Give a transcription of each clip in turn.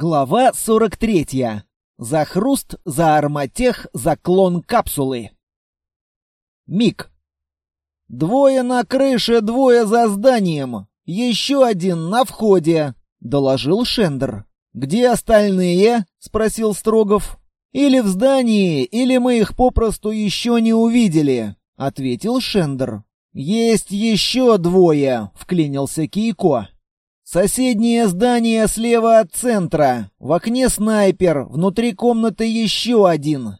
Глава 43. За хруст, за арматех, за клон капсулы. Миг. «Двое на крыше, двое за зданием. Еще один на входе», — доложил Шендер. «Где остальные?» — спросил Строгов. «Или в здании, или мы их попросту еще не увидели», — ответил Шендер. «Есть еще двое», — вклинился Кейко. Соседнее здание слева от центра. В окне снайпер, внутри комнаты еще один.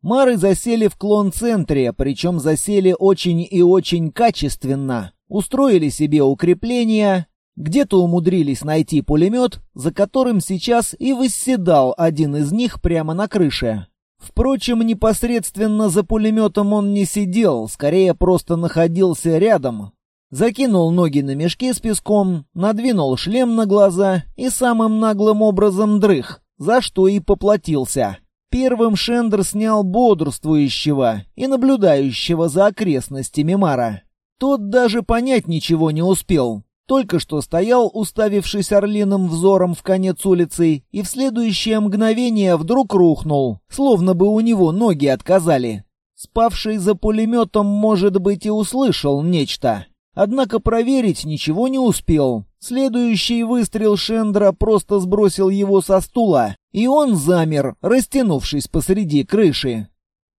Мары засели в клон-центре, причем засели очень и очень качественно. Устроили себе укрепления, где-то умудрились найти пулемет, за которым сейчас и восседал один из них прямо на крыше. Впрочем, непосредственно за пулеметом он не сидел, скорее просто находился рядом, Закинул ноги на мешки с песком, надвинул шлем на глаза и самым наглым образом дрых, за что и поплатился. Первым Шендер снял бодрствующего и наблюдающего за окрестностями Мара. Тот даже понять ничего не успел. Только что стоял, уставившись орлиным взором в конец улицы, и в следующее мгновение вдруг рухнул, словно бы у него ноги отказали. Спавший за пулеметом, может быть, и услышал нечто. Однако проверить ничего не успел. Следующий выстрел Шендра просто сбросил его со стула, и он замер, растянувшись посреди крыши.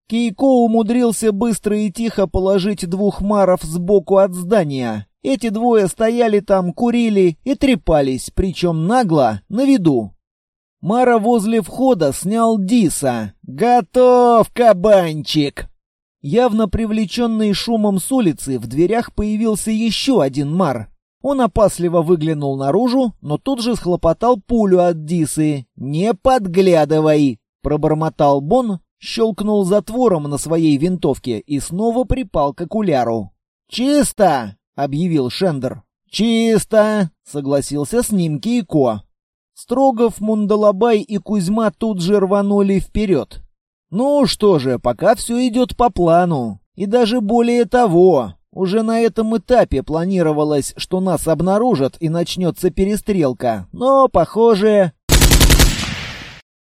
Кейко умудрился быстро и тихо положить двух маров сбоку от здания. Эти двое стояли там, курили и трепались, причем нагло, на виду. Мара возле входа снял Диса. «Готов, кабанчик!» Явно привлеченный шумом с улицы, в дверях появился еще один мар. Он опасливо выглянул наружу, но тут же схлопотал пулю от Дисы. «Не подглядывай!» — пробормотал Бон, щелкнул затвором на своей винтовке и снова припал к окуляру. «Чисто!» — объявил Шендер. «Чисто!» — согласился с ним Кейко. Строгов, Мундалабай и Кузьма тут же рванули вперед. Ну что же, пока все идет по плану. И даже более того, уже на этом этапе планировалось, что нас обнаружат и начнется перестрелка. Но, похоже...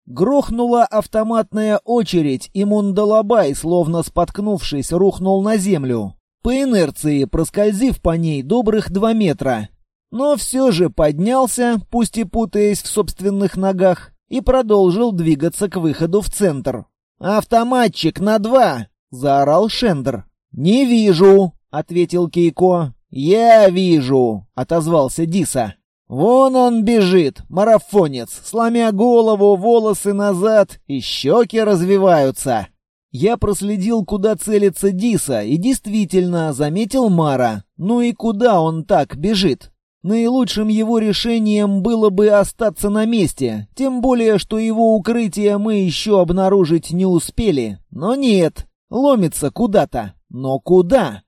Грохнула автоматная очередь, и Мундалабай, словно споткнувшись, рухнул на землю. По инерции, проскользив по ней добрых два метра. Но все же поднялся, пусть и путаясь в собственных ногах, и продолжил двигаться к выходу в центр. «Автоматчик на два!» — заорал Шендер. «Не вижу!» — ответил Кейко. «Я вижу!» — отозвался Диса. «Вон он бежит, марафонец, сломя голову, волосы назад, и щеки развиваются!» Я проследил, куда целится Диса, и действительно заметил Мара. Ну и куда он так бежит? Наилучшим его решением было бы остаться на месте, тем более, что его укрытие мы еще обнаружить не успели. Но нет, ломится куда-то. Но куда?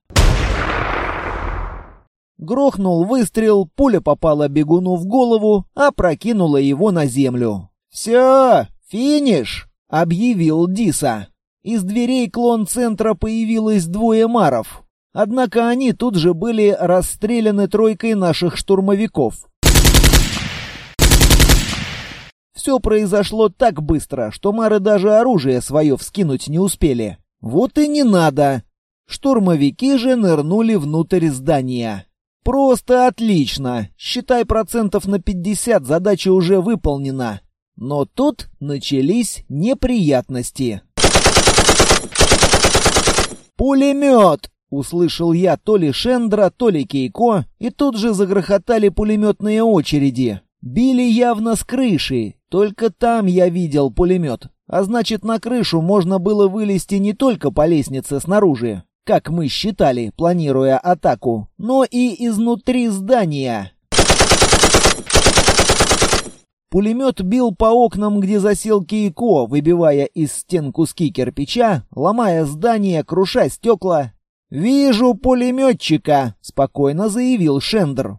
Грохнул выстрел, пуля попала бегуну в голову, а прокинула его на землю. «Все, финиш!» — объявил Диса. Из дверей клон-центра появилось двое маров. Однако они тут же были расстреляны тройкой наших штурмовиков. Все произошло так быстро, что мары даже оружие свое вскинуть не успели. Вот и не надо. Штурмовики же нырнули внутрь здания. Просто отлично. Считай процентов на 50 задача уже выполнена. Но тут начались неприятности. «Пулемет!» Услышал я то ли Шендра, то ли Кейко, и тут же загрохотали пулеметные очереди. Били явно с крыши, только там я видел пулемет. А значит, на крышу можно было вылезти не только по лестнице снаружи, как мы считали, планируя атаку, но и изнутри здания. Пулемет бил по окнам, где засел Кейко, выбивая из стен куски кирпича, ломая здание, круша стекла, «Вижу пулеметчика», — спокойно заявил Шендер.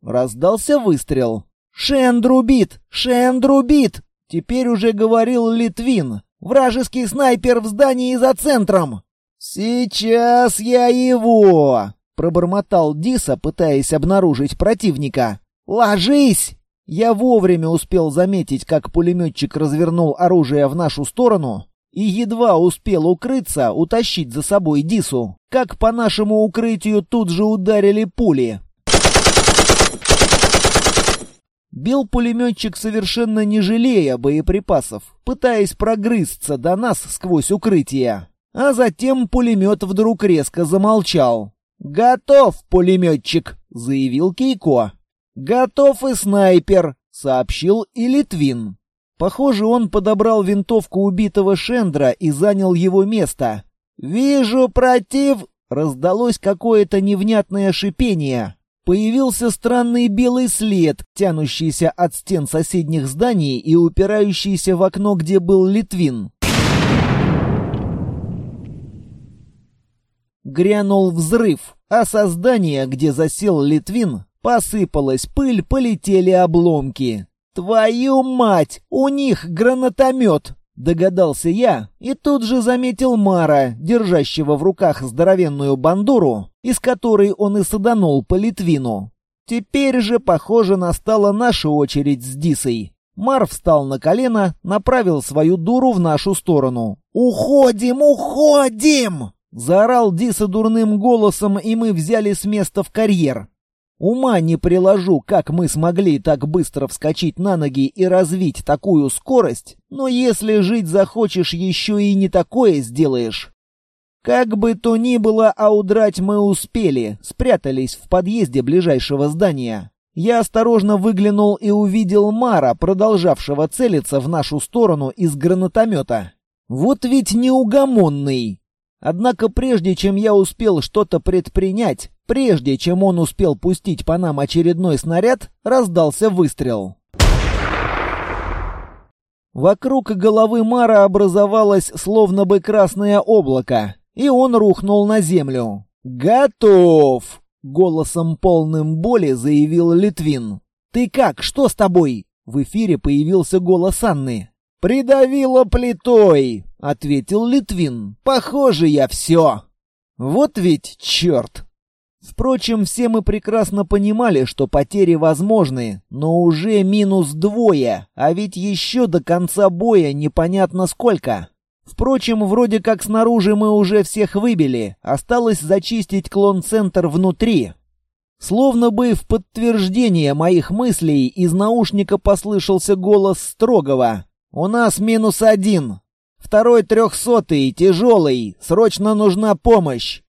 Раздался выстрел. «Шендер убит! Шендер убит!» Теперь уже говорил Литвин. «Вражеский снайпер в здании за центром!» «Сейчас я его!» — пробормотал Диса, пытаясь обнаружить противника. «Ложись!» Я вовремя успел заметить, как пулеметчик развернул оружие в нашу сторону и едва успел укрыться, утащить за собой Дису, как по нашему укрытию тут же ударили пули. Бил пулеметчик совершенно не жалея боеприпасов, пытаясь прогрызться до нас сквозь укрытие. А затем пулемет вдруг резко замолчал. «Готов, пулеметчик!» — заявил Кейко. «Готов и снайпер!» — сообщил и Литвин. Похоже, он подобрал винтовку убитого Шендра и занял его место. «Вижу против...» Раздалось какое-то невнятное шипение. Появился странный белый след, тянущийся от стен соседних зданий и упирающийся в окно, где был Литвин. Грянул взрыв, а со здания, где засел Литвин, посыпалась пыль, полетели обломки. «Твою мать! У них гранатомет!» Догадался я и тут же заметил Мара, держащего в руках здоровенную бандуру, из которой он и саданул по Литвину. Теперь же, похоже, настала наша очередь с Дисой. Мар встал на колено, направил свою дуру в нашу сторону. «Уходим, уходим!» Заорал Диса дурным голосом, и мы взяли с места в карьер. Ума не приложу, как мы смогли так быстро вскочить на ноги и развить такую скорость, но если жить захочешь, еще и не такое сделаешь. Как бы то ни было, а удрать мы успели, спрятались в подъезде ближайшего здания. Я осторожно выглянул и увидел Мара, продолжавшего целиться в нашу сторону из гранатомета. Вот ведь неугомонный. Однако прежде чем я успел что-то предпринять, Прежде чем он успел пустить по нам очередной снаряд, раздался выстрел. Вокруг головы Мара образовалось словно бы красное облако, и он рухнул на землю. «Готов!» — голосом полным боли заявил Литвин. «Ты как? Что с тобой?» В эфире появился голос Анны. «Придавило плитой!» — ответил Литвин. «Похоже, я все!» «Вот ведь черт!» Впрочем, все мы прекрасно понимали, что потери возможны, но уже минус двое, а ведь еще до конца боя непонятно сколько. Впрочем, вроде как снаружи мы уже всех выбили, осталось зачистить клон-центр внутри. Словно бы в подтверждение моих мыслей из наушника послышался голос строгого. «У нас минус один. Второй трехсотый, тяжелый. Срочно нужна помощь.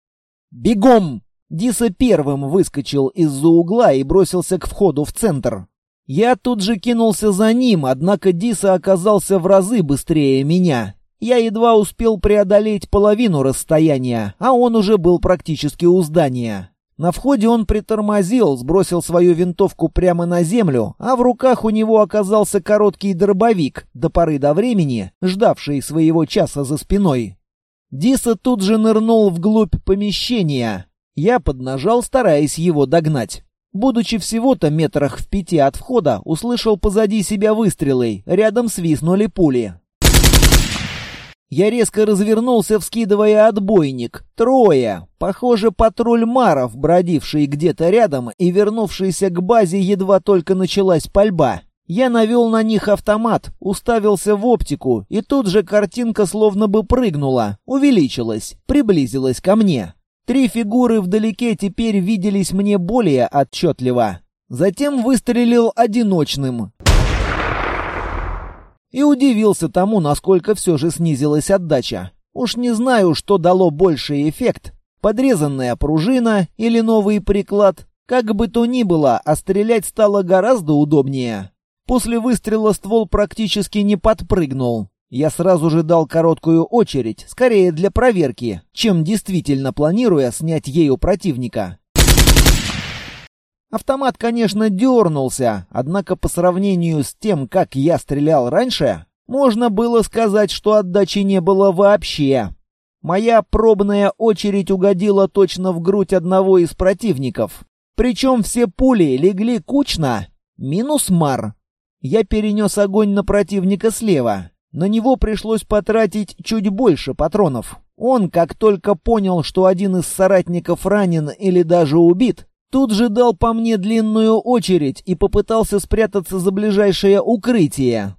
Бегом!» Диса первым выскочил из-за угла и бросился к входу в центр. Я тут же кинулся за ним, однако Диса оказался в разы быстрее меня. Я едва успел преодолеть половину расстояния, а он уже был практически у здания. На входе он притормозил, сбросил свою винтовку прямо на землю, а в руках у него оказался короткий дробовик, до поры до времени, ждавший своего часа за спиной. Диса тут же нырнул вглубь помещения, я поднажал, стараясь его догнать. Будучи всего-то метрах в пяти от входа, услышал позади себя выстрелы, рядом свистнули пули. Я резко развернулся, вскидывая отбойник. Трое. Похоже, патруль маров, бродивший где-то рядом и вернувшийся к базе, едва только началась пальба. Я навел на них автомат, уставился в оптику, и тут же картинка словно бы прыгнула, увеличилась, приблизилась ко мне. Три фигуры вдалеке теперь виделись мне более отчетливо. Затем выстрелил одиночным. И удивился тому, насколько все же снизилась отдача. Уж не знаю, что дало больший эффект. Подрезанная пружина или новый приклад. Как бы то ни было, а стрелять стало гораздо удобнее. После выстрела ствол практически не подпрыгнул. Я сразу же дал короткую очередь, скорее для проверки, чем действительно планируя снять ею противника. Автомат, конечно, дернулся, однако по сравнению с тем, как я стрелял раньше, можно было сказать, что отдачи не было вообще. Моя пробная очередь угодила точно в грудь одного из противников. Причем все пули легли кучно, минус мар. Я перенес огонь на противника слева. На него пришлось потратить чуть больше патронов. Он, как только понял, что один из соратников ранен или даже убит, Тут же дал по мне длинную очередь и попытался спрятаться за ближайшее укрытие.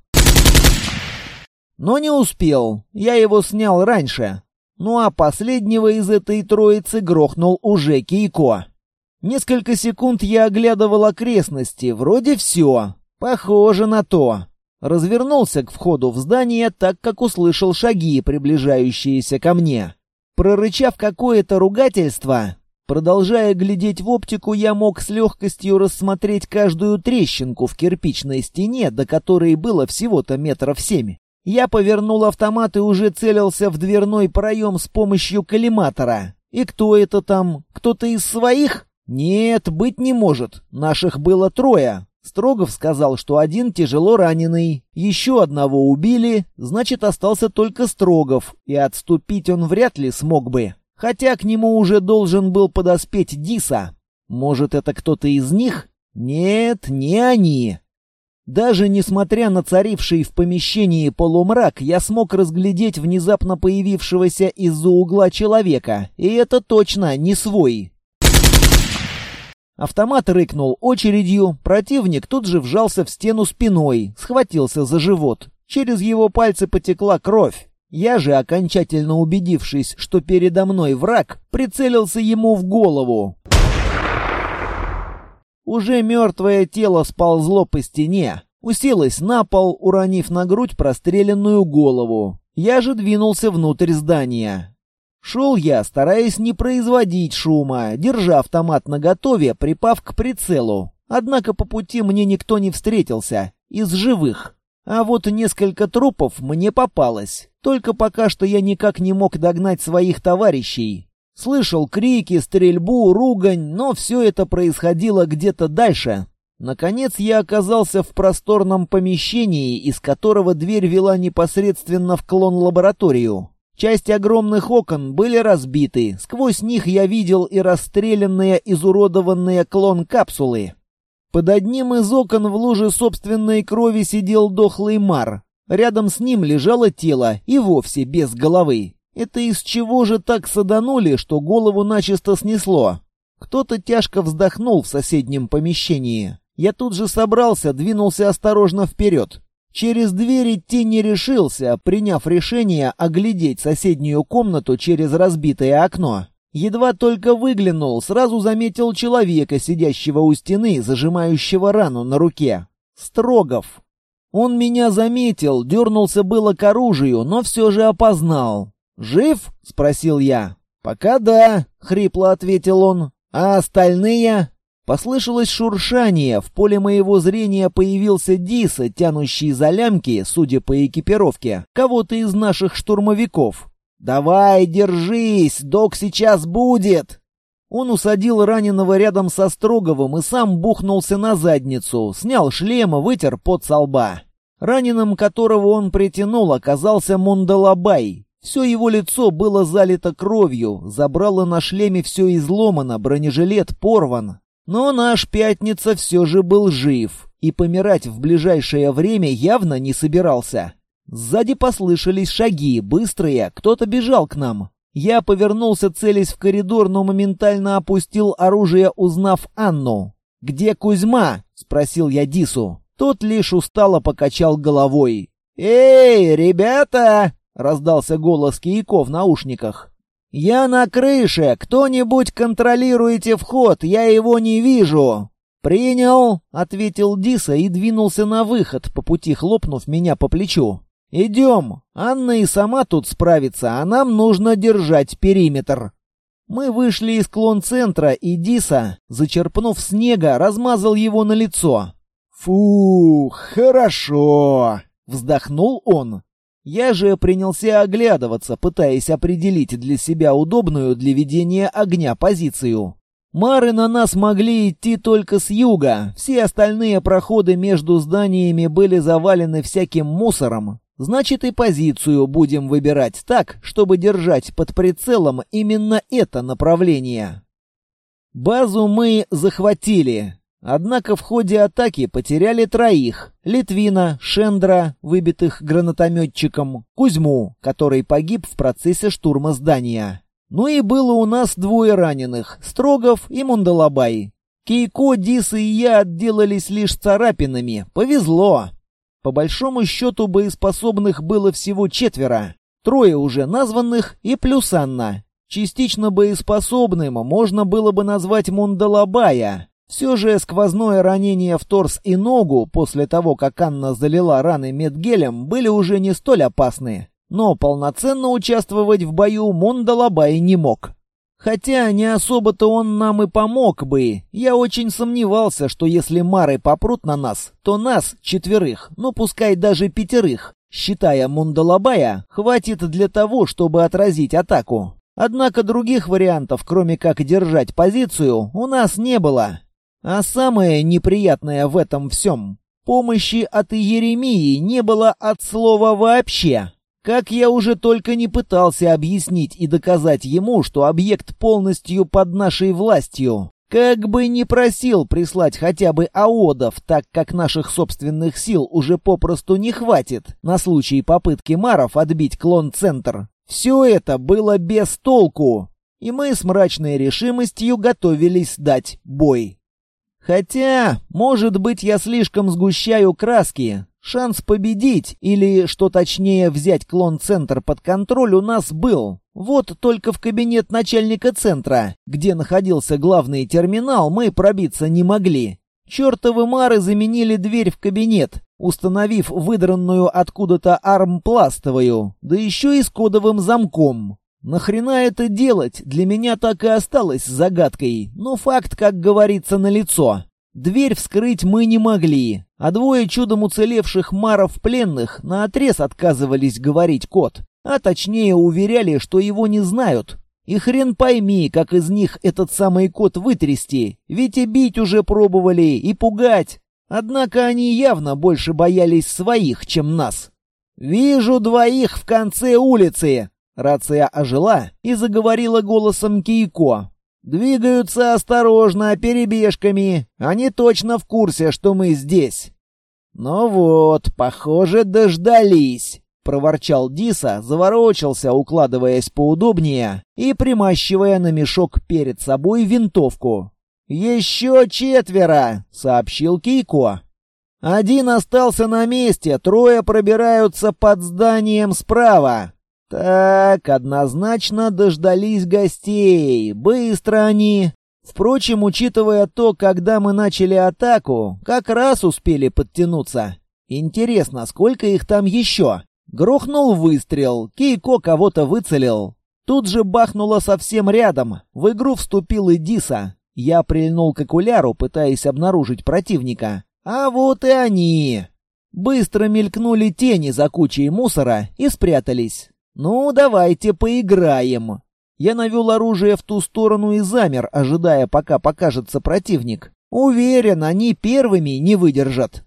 Но не успел, я его снял раньше. Ну а последнего из этой троицы грохнул уже Кейко. Несколько секунд я оглядывал окрестности, вроде все. Похоже на то. Развернулся к входу в здание, так как услышал шаги, приближающиеся ко мне. Прорычав какое-то ругательство, продолжая глядеть в оптику, я мог с легкостью рассмотреть каждую трещинку в кирпичной стене, до которой было всего-то метров семь. Я повернул автомат и уже целился в дверной проем с помощью коллиматора. И кто это там? Кто-то из своих? Нет, быть не может. Наших было трое. Строгов сказал, что один тяжело раненый. Еще одного убили, значит, остался только Строгов, и отступить он вряд ли смог бы. Хотя к нему уже должен был подоспеть Диса. Может, это кто-то из них? Нет, не они. Даже несмотря на царивший в помещении полумрак, я смог разглядеть внезапно появившегося из-за угла человека, и это точно не свой. Автомат рыкнул очередью, противник тут же вжался в стену спиной, схватился за живот. Через его пальцы потекла кровь. Я же, окончательно убедившись, что передо мной враг, прицелился ему в голову. Уже мертвое тело сползло по стене, уселось на пол, уронив на грудь простреленную голову. Я же двинулся внутрь здания. Шел я, стараясь не производить шума, держа автомат наготове, припав к прицелу. Однако по пути мне никто не встретился. Из живых. А вот несколько трупов мне попалось. Только пока что я никак не мог догнать своих товарищей. Слышал крики, стрельбу, ругань, но все это происходило где-то дальше. Наконец я оказался в просторном помещении, из которого дверь вела непосредственно в клон-лабораторию. Часть огромных окон были разбиты, сквозь них я видел и расстрелянные, изуродованные клон-капсулы. Под одним из окон в луже собственной крови сидел дохлый мар. Рядом с ним лежало тело, и вовсе без головы. Это из чего же так саданули, что голову начисто снесло? Кто-то тяжко вздохнул в соседнем помещении. Я тут же собрался, двинулся осторожно вперед. Через дверь идти не решился, приняв решение оглядеть соседнюю комнату через разбитое окно. Едва только выглянул, сразу заметил человека, сидящего у стены, зажимающего рану на руке. Строгов. Он меня заметил, дернулся было к оружию, но все же опознал. «Жив?» — спросил я. «Пока да», — хрипло ответил он. «А остальные?» Послышалось шуршание, в поле моего зрения появился Диса, тянущий за лямки, судя по экипировке, кого-то из наших штурмовиков. «Давай, держись, док сейчас будет!» Он усадил раненого рядом со Строговым и сам бухнулся на задницу, снял шлем и вытер пот со лба. Раненым, которого он притянул, оказался Мундалабай. Все его лицо было залито кровью, забрало на шлеме все изломано, бронежилет порван, но наш Пятница все же был жив и помирать в ближайшее время явно не собирался. Сзади послышались шаги, быстрые, кто-то бежал к нам. Я повернулся, целясь в коридор, но моментально опустил оружие, узнав Анну. «Где Кузьма?» — спросил я Дису. Тот лишь устало покачал головой. «Эй, ребята!» — раздался голос Кияко в наушниках. «Я на крыше! Кто-нибудь контролируйте вход, я его не вижу!» «Принял!» — ответил Диса и двинулся на выход, по пути хлопнув меня по плечу. «Идем! Анна и сама тут справится, а нам нужно держать периметр!» Мы вышли из клон-центра, и Диса, зачерпнув снега, размазал его на лицо. «Фу, хорошо!» — вздохнул он. Я же принялся оглядываться, пытаясь определить для себя удобную для ведения огня позицию. Мары на нас могли идти только с юга, все остальные проходы между зданиями были завалены всяким мусором. Значит, и позицию будем выбирать так, чтобы держать под прицелом именно это направление. Базу мы захватили, Однако в ходе атаки потеряли троих. Литвина, Шендра, выбитых гранатометчиком, Кузьму, который погиб в процессе штурма здания. Ну и было у нас двое раненых — Строгов и Мундалабай. Кейко, Диса и я отделались лишь царапинами. Повезло. По большому счету боеспособных было всего четверо. Трое уже названных и плюс Анна. Частично боеспособным можно было бы назвать Мундалабая. Все же сквозное ранение в торс и ногу после того, как Анна залила раны медгелем, были уже не столь опасны. Но полноценно участвовать в бою Мундалабай не мог. Хотя не особо-то он нам и помог бы. Я очень сомневался, что если мары попрут на нас, то нас, четверых, ну пускай даже пятерых, считая Мундалабая, хватит для того, чтобы отразить атаку. Однако других вариантов, кроме как держать позицию, у нас не было. А самое неприятное в этом всем — помощи от Еремии не было от слова вообще. Как я уже только не пытался объяснить и доказать ему, что объект полностью под нашей властью. Как бы не просил прислать хотя бы аодов, так как наших собственных сил уже попросту не хватит на случай попытки маров отбить клон-центр. Все это было без толку, и мы с мрачной решимостью готовились дать бой. Хотя, может быть, я слишком сгущаю краски. Шанс победить, или, что точнее, взять клон-центр под контроль у нас был. Вот только в кабинет начальника центра, где находился главный терминал, мы пробиться не могли. Чертовы мары заменили дверь в кабинет, установив выдранную откуда-то армпластовую, да еще и с кодовым замком. Нахрена это делать, для меня так и осталось загадкой, но факт, как говорится, налицо. Дверь вскрыть мы не могли, а двое чудом уцелевших маров пленных наотрез отказывались говорить код, а точнее уверяли, что его не знают. И хрен пойми, как из них этот самый код вытрясти, ведь и бить уже пробовали, и пугать. Однако они явно больше боялись своих, чем нас. «Вижу двоих в конце улицы!» Рация ожила и заговорила голосом Кейко. «Двигаются осторожно, перебежками. Они точно в курсе, что мы здесь». «Ну вот, похоже, дождались», — проворчал Диса, заворочился, укладываясь поудобнее и примащивая на мешок перед собой винтовку. «Еще четверо», — сообщил Кейко. «Один остался на месте, трое пробираются под зданием справа. Так, однозначно дождались гостей. Быстро они. Впрочем, учитывая то, когда мы начали атаку, как раз успели подтянуться. Интересно, сколько их там еще? Грохнул выстрел, Кейко кого-то выцелил. Тут же бахнуло совсем рядом. В игру вступил и Диса. Я прильнул к окуляру, пытаясь обнаружить противника. А вот и они. Быстро мелькнули тени за кучей мусора и спрятались. «Ну, давайте поиграем». Я навел оружие в ту сторону и замер, ожидая, пока покажется противник. Уверен, они первыми не выдержат.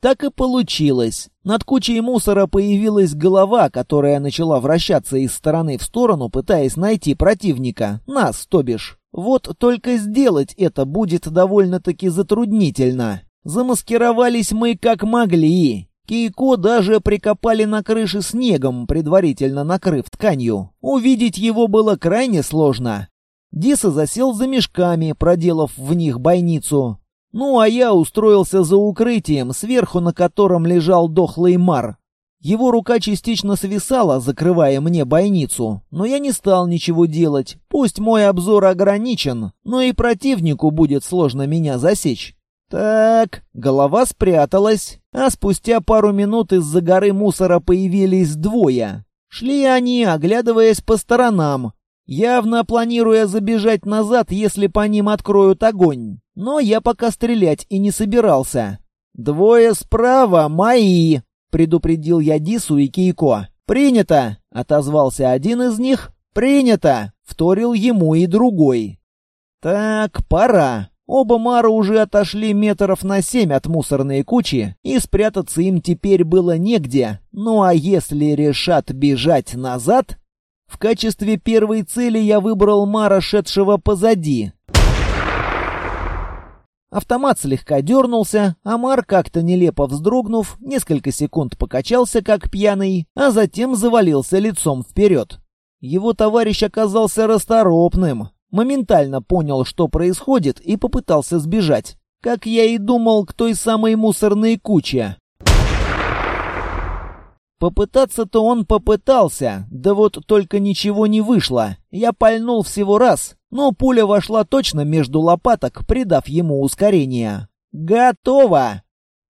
Так и получилось. Над кучей мусора появилась голова, которая начала вращаться из стороны в сторону, пытаясь найти противника. Нас, то бишь. Вот только сделать это будет довольно-таки затруднительно. Замаскировались мы как могли. Кейко даже прикопали на крыше снегом, предварительно накрыв тканью. Увидеть его было крайне сложно. Диса засел за мешками, проделав в них бойницу. Ну, а я устроился за укрытием, сверху на котором лежал дохлый мар. Его рука частично свисала, закрывая мне бойницу, но я не стал ничего делать. Пусть мой обзор ограничен, но и противнику будет сложно меня засечь. Так, голова спряталась, а спустя пару минут из-за горы мусора появились двое. Шли они, оглядываясь по сторонам, явно планируя забежать назад, если по ним откроют огонь. Но я пока стрелять и не собирался. «Двое справа мои!» — предупредил я Дису и Кейко. «Принято!» — отозвался один из них. «Принято!» — вторил ему и другой. «Так, пора. Оба Мара уже отошли метров на семь от мусорной кучи, и спрятаться им теперь было негде. Ну а если решат бежать назад... В качестве первой цели я выбрал Мара, шедшего позади. Автомат слегка дернулся, а Мар, как-то нелепо вздрогнув, несколько секунд покачался, как пьяный, а затем завалился лицом вперед. Его товарищ оказался расторопным. Моментально понял, что происходит, и попытался сбежать. Как я и думал, к той самой мусорной куче. Попытаться-то он попытался, да вот только ничего не вышло. Я пальнул всего раз, но пуля вошла точно между лопаток, придав ему ускорение. Готово!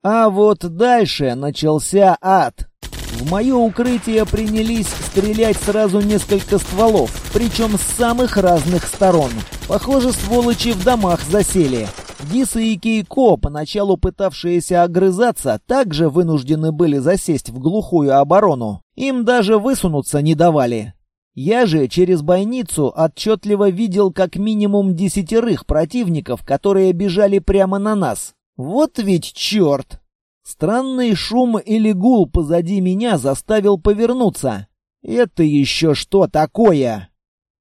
А вот дальше начался ад. В мое укрытие принялись стрелять сразу несколько стволов, причем с самых разных сторон. Похоже, сволочи в домах засели. Диса и Кейко, поначалу пытавшиеся огрызаться, также вынуждены были засесть в глухую оборону. Им даже высунуться не давали. Я же через бойницу отчетливо видел как минимум десятерых противников, которые бежали прямо на нас. Вот ведь черт! Странный шум или гул позади меня заставил повернуться. Это еще что такое?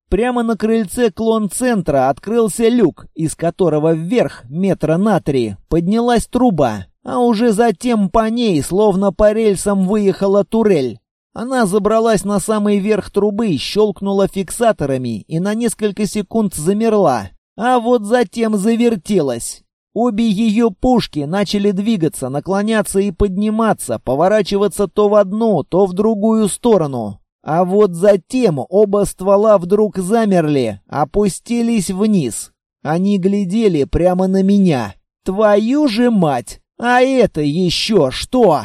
Прямо на крыльце клон-центра открылся люк, из которого вверх метра на три поднялась труба, а уже затем по ней, словно по рельсам, выехала турель. Она забралась на самый верх трубы, щелкнула фиксаторами и на несколько секунд замерла, а вот затем завертелась. Обе ее пушки начали двигаться, наклоняться и подниматься, поворачиваться то в одну, то в другую сторону. А вот затем оба ствола вдруг замерли, опустились вниз. Они глядели прямо на меня. Твою же мать! А это еще что?